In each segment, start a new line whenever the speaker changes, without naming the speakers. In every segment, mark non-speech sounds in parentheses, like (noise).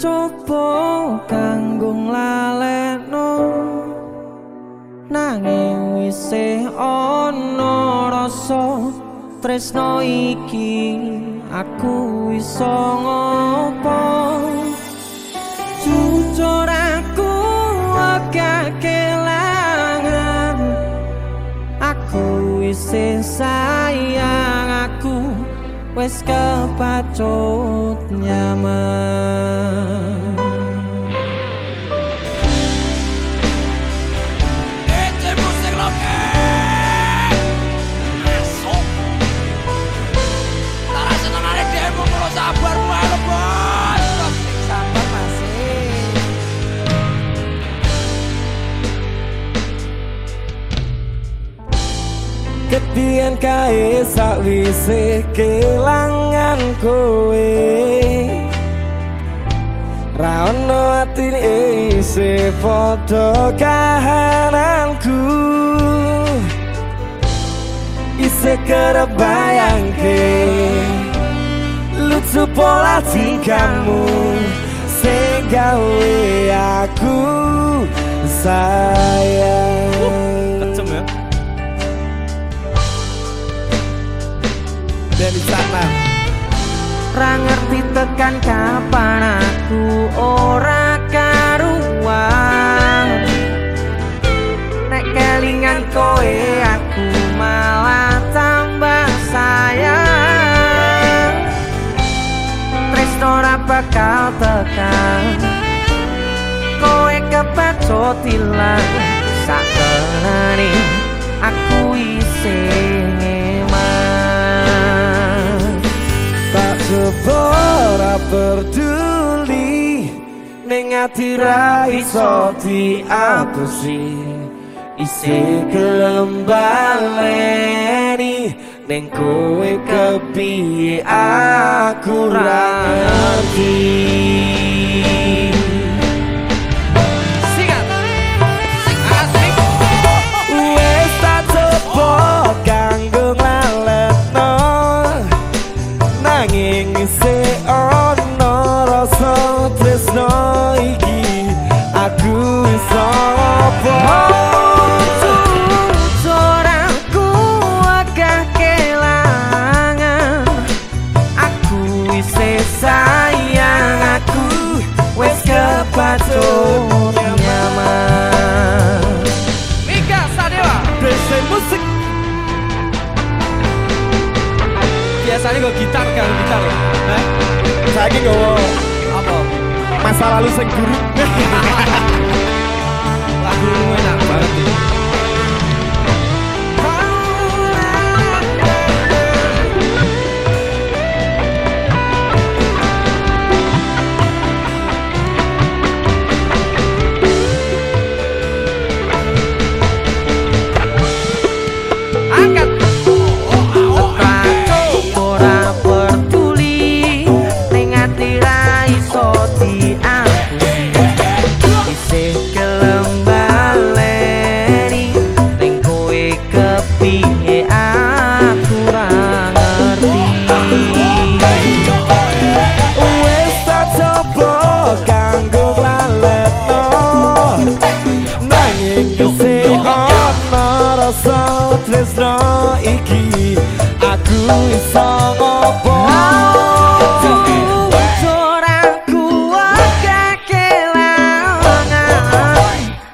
coba kanggo nglalekno nanging wisih ana rasa tresno iki aku iso ngopo wis kepacut nyaman Ketian kae sakwise kelangan kowe. Ra ono atine isi foto kahananku. Isi kerebayang ke Lucu pola tingkamu Segawe aku. Sayang dari sana. Ra ngerti tekan kapan aku ora karuan. Nek kelingan kowe aku malah tambah sayang. Tresno ora bakal tekan. Kowe kepacut ilang Sakenane aku isih peduli Neng ati ra iso diapusi Isi gelem baleni Neng kowe kepiye aku ra ngerti
Biasanya gue gitar kan gitar ya Eh?
Saya ini
Apa?
masa lalu sing buruk (laughs)
Lagu enak
tresno iki aku iso ngopo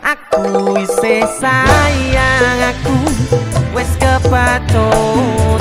Aku isih sayang aku wis kepatut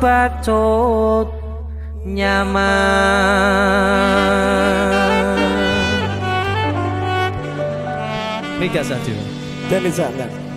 bacot nyaman.
Mega Sadio.
Dan Izan